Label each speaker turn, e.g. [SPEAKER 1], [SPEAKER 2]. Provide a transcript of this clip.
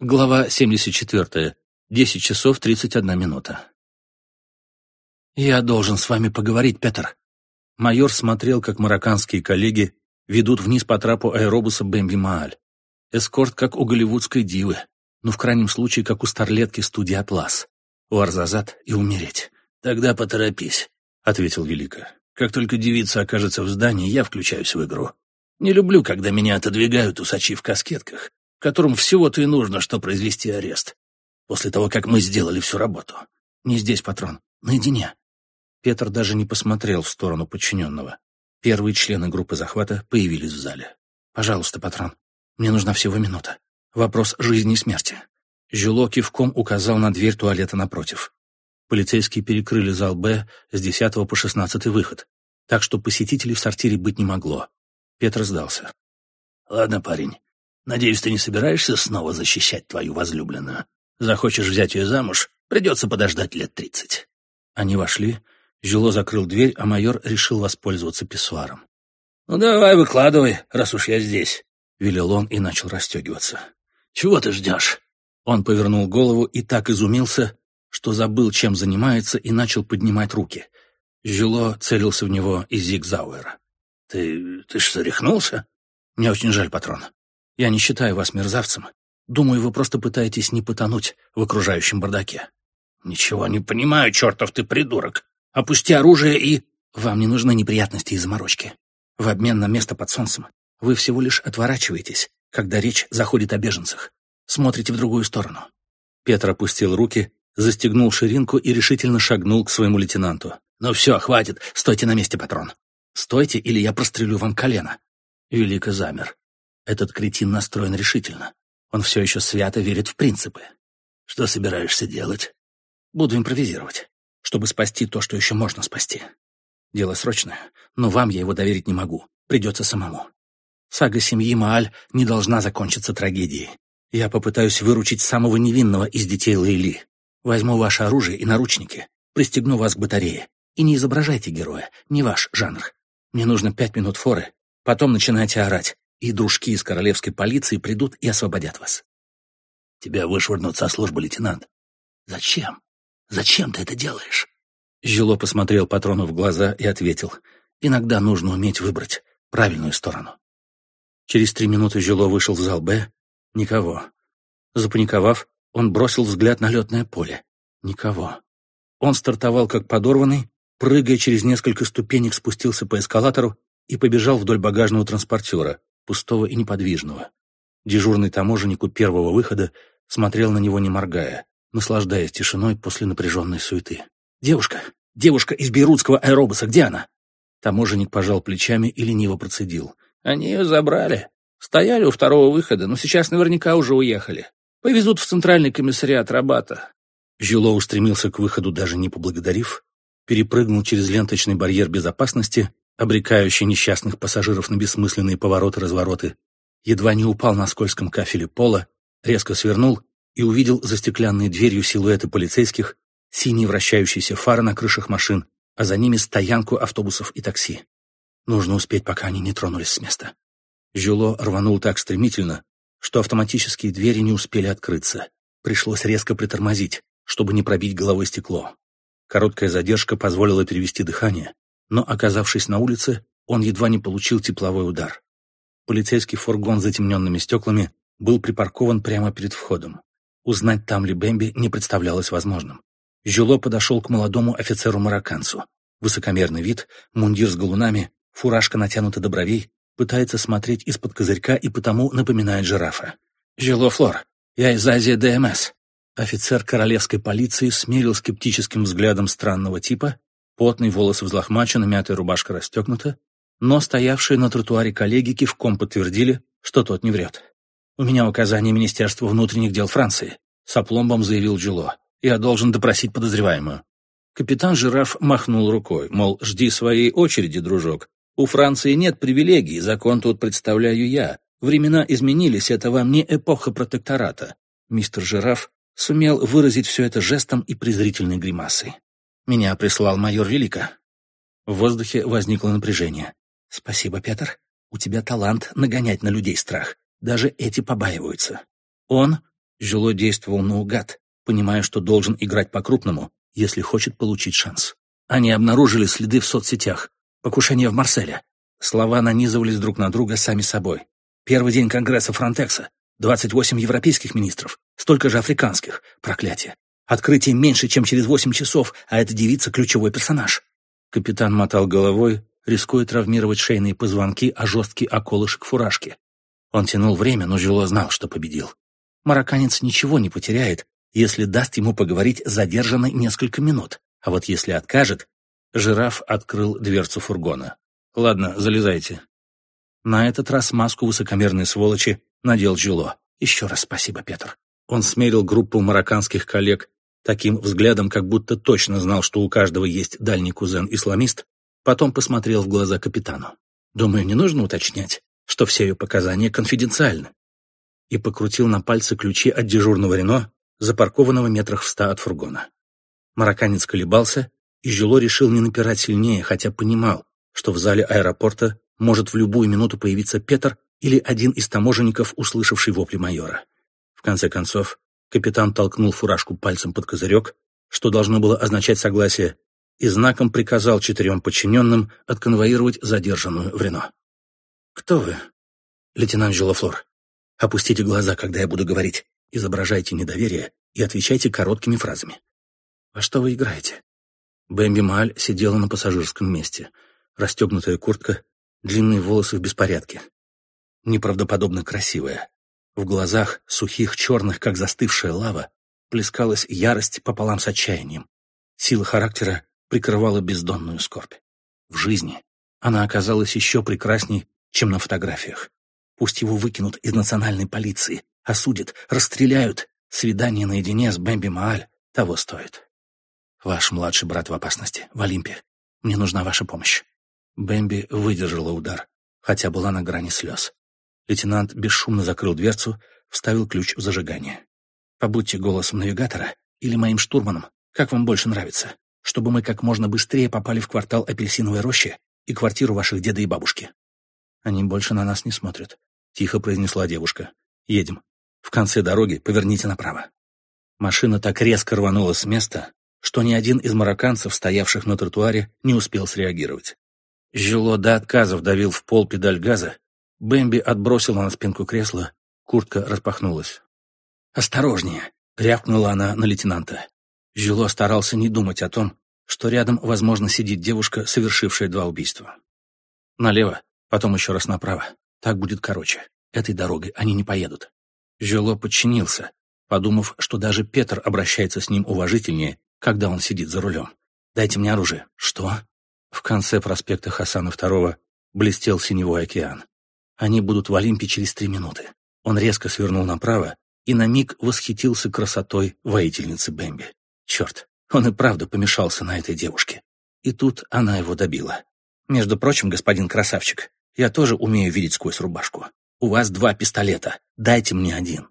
[SPEAKER 1] Глава 74. 10 часов 31 минута. «Я должен с вами поговорить, Петер». Майор смотрел, как марокканские коллеги ведут вниз по трапу аэробуса Бэмби Мааль. Эскорт, как у голливудской дивы, но в крайнем случае, как у старлетки студии «Атлас». У Арзазат и умереть.
[SPEAKER 2] «Тогда поторопись», — ответил Велика. «Как только девица окажется в здании, я включаюсь в игру. Не люблю, когда меня отодвигают усачи в каскетках которым всего-то и нужно, что произвести арест. После того, как мы сделали всю работу.
[SPEAKER 1] Не здесь, патрон. Наедине. Петр даже не посмотрел в сторону подчиненного. Первые члены группы захвата появились в зале. «Пожалуйста, патрон, мне нужна всего минута. Вопрос жизни и смерти». Жюло кивком указал на дверь туалета напротив. Полицейские перекрыли зал «Б» с 10 по 16 выход, так что посетителей в сортире быть не могло. Петр сдался.
[SPEAKER 2] «Ладно, парень, Надеюсь, ты не собираешься снова защищать твою возлюбленную. Захочешь взять ее замуж, придется подождать лет тридцать».
[SPEAKER 1] Они вошли, Жюло закрыл дверь, а майор решил воспользоваться писсуаром.
[SPEAKER 2] «Ну давай, выкладывай, раз уж я здесь», —
[SPEAKER 1] велел он и начал расстегиваться.
[SPEAKER 2] «Чего ты ждешь?»
[SPEAKER 1] Он повернул голову и так изумился, что забыл, чем занимается, и начал поднимать руки. Жюло целился в него из зигзауэра.
[SPEAKER 2] «Ты... ты что, рехнулся?»
[SPEAKER 1] «Мне очень жаль, патрон. Я не считаю вас мерзавцем. Думаю, вы просто пытаетесь не потонуть в окружающем бардаке.
[SPEAKER 2] Ничего не понимаю, чертов ты придурок. Опусти оружие и...
[SPEAKER 1] Вам не нужны неприятности и заморочки. В обмен на место под солнцем вы всего лишь отворачиваетесь, когда речь заходит о беженцах. Смотрите в другую сторону. Петр опустил руки, застегнул ширинку и решительно шагнул к своему лейтенанту. «Ну все, хватит, стойте на месте, патрон. Стойте, или я прострелю вам колено». Велико замер. Этот кретин настроен решительно. Он все еще свято верит в принципы.
[SPEAKER 2] Что собираешься делать?
[SPEAKER 1] Буду импровизировать, чтобы спасти то, что еще можно спасти. Дело срочное, но вам я его доверить не могу. Придется самому. Сага семьи Мааль не должна закончиться трагедией. Я попытаюсь выручить самого невинного из детей Лейли. Возьму ваше оружие и наручники, пристегну вас к батарее. И не изображайте героя, не ваш жанр. Мне нужно пять минут форы, потом начинайте орать и дружки из королевской полиции придут и освободят вас.
[SPEAKER 2] Тебя вышвырнут со службы, лейтенант. Зачем? Зачем ты это делаешь?
[SPEAKER 1] Жило посмотрел патрону в глаза и ответил. Иногда нужно уметь выбрать правильную сторону. Через три минуты Жило вышел в зал «Б». Никого. Запаниковав, он бросил взгляд на летное поле. Никого. Он стартовал как подорванный, прыгая через несколько ступенек, спустился по эскалатору и побежал вдоль багажного транспортера, пустого и неподвижного. Дежурный таможенник у первого выхода смотрел на него не моргая, наслаждаясь тишиной после напряженной суеты. «Девушка! Девушка из бейрутского аэробуса! Где она?» Таможенник пожал плечами и лениво процедил.
[SPEAKER 3] «Они ее забрали. Стояли у второго выхода, но сейчас наверняка уже уехали. Повезут в центральный комиссариат Рабата».
[SPEAKER 1] Жило устремился к выходу, даже не поблагодарив, перепрыгнул через ленточный барьер безопасности обрекающий несчастных пассажиров на бессмысленные повороты-развороты, едва не упал на скользком кафеле пола, резко свернул и увидел за стеклянной дверью силуэты полицейских, синие вращающиеся фары на крышах машин, а за ними стоянку автобусов и такси. Нужно успеть, пока они не тронулись с места. Жюло рванул так стремительно, что автоматические двери не успели открыться. Пришлось резко притормозить, чтобы не пробить головой стекло. Короткая задержка позволила перевести дыхание, но, оказавшись на улице, он едва не получил тепловой удар. Полицейский фургон с затемненными стеклами был припаркован прямо перед входом. Узнать, там ли Бэмби, не представлялось возможным. Жюло подошел к молодому офицеру-марокканцу. Высокомерный вид, мундир с галунами, фуражка натянута до бровей, пытается смотреть из-под козырька и потому напоминает жирафа. «Жюло Флор, я из Азии ДМС». Офицер королевской полиции смерил скептическим взглядом странного типа Потный волосы взлохмачены, мятая рубашка расстегнута, но стоявшие на тротуаре коллеги кивком подтвердили, что тот не врет. «У меня указание Министерства внутренних дел Франции», — с опломбом заявил Джило. «Я должен допросить подозреваемую». Капитан Жираф махнул рукой, мол, жди своей очереди, дружок. У Франции нет привилегий, закон тут представляю я. Времена изменились, это вам не эпоха протектората. Мистер Жираф сумел выразить все это жестом и презрительной гримасой. Меня прислал майор Велика. В воздухе возникло напряжение. Спасибо, Петр. У тебя талант нагонять на людей страх. Даже эти побаиваются. Он Жило действовал наугад, понимая, что должен играть по-крупному, если хочет получить шанс. Они обнаружили следы в соцсетях, покушение в Марселе. Слова нанизывались друг на друга сами собой. Первый день Конгресса Фронтекса, 28 европейских министров, столько же африканских. Проклятие. Открытие меньше, чем через 8 часов, а эта девица — ключевой персонаж. Капитан мотал головой, рискуя травмировать шейные позвонки, а жесткий околышек фуражки. Он тянул время, но Жило знал, что победил. Марокканец ничего не потеряет, если даст ему поговорить задержанной несколько минут. А вот если откажет... Жираф открыл дверцу фургона. «Ладно, залезайте». На этот раз маску высокомерной сволочи надел Жило. «Еще раз спасибо, Петр». Он смерил группу марокканских коллег таким взглядом, как будто точно знал, что у каждого есть дальний кузен-исламист, потом посмотрел в глаза капитану. «Думаю, не нужно уточнять, что все ее показания конфиденциальны». И покрутил на пальце ключи от дежурного Рено, запаркованного метрах в ста от фургона. Марокканец колебался, и Жило решил не напирать сильнее, хотя понимал, что в зале аэропорта может в любую минуту появиться Петр или один из таможенников, услышавший вопли майора. В конце концов, капитан толкнул фуражку пальцем под козырек, что должно было означать согласие, и знаком приказал четырем подчиненным отконвоировать задержанную в Рено. «Кто вы?» «Лейтенант Жилофлор. Опустите глаза, когда я буду говорить. Изображайте недоверие и отвечайте короткими фразами. «Во что вы играете?» Бэмби Мааль сидела на пассажирском месте. Расстегнутая куртка, длинные волосы в беспорядке. Неправдоподобно красивая. В глазах, сухих, черных, как застывшая лава, плескалась ярость пополам с отчаянием. Сила характера прикрывала бездонную скорбь. В жизни она оказалась еще прекрасней, чем на фотографиях. Пусть его выкинут из национальной полиции, осудят, расстреляют. Свидание наедине с Бэмби Мааль того стоит. Ваш младший брат в опасности, в Олимпе. Мне нужна ваша помощь. Бэмби выдержала удар, хотя была на грани слез. Лейтенант бесшумно закрыл дверцу, вставил ключ в зажигание. Побудьте голосом навигатора или моим штурманом, как вам больше нравится, чтобы мы как можно быстрее попали в квартал апельсиновой рощи и квартиру ваших деда и бабушки. Они больше на нас не смотрят, — тихо произнесла девушка. Едем. В конце дороги поверните направо. Машина так резко рванула с места, что ни один из марокканцев, стоявших на тротуаре, не успел среагировать. Жило до отказов давил в пол педаль газа, Бэмби отбросила на спинку кресла, куртка распахнулась. «Осторожнее!» — рявкнула она на лейтенанта. Жило старался не думать о том, что рядом, возможно, сидит девушка, совершившая два убийства. Налево, потом еще раз направо. Так будет короче. Этой дорогой они не поедут. Жило подчинился, подумав, что даже Петр обращается с ним уважительнее, когда он сидит за рулем. «Дайте мне оружие». «Что?» В конце проспекта Хасана II блестел синевой океан. Они будут в Олимпе через три минуты. Он резко свернул направо и на миг восхитился красотой воительницы Бэмби. Черт, он и правда помешался на этой девушке. И тут она его добила. «Между прочим, господин красавчик, я тоже умею видеть сквозь рубашку. У вас два пистолета, дайте мне один».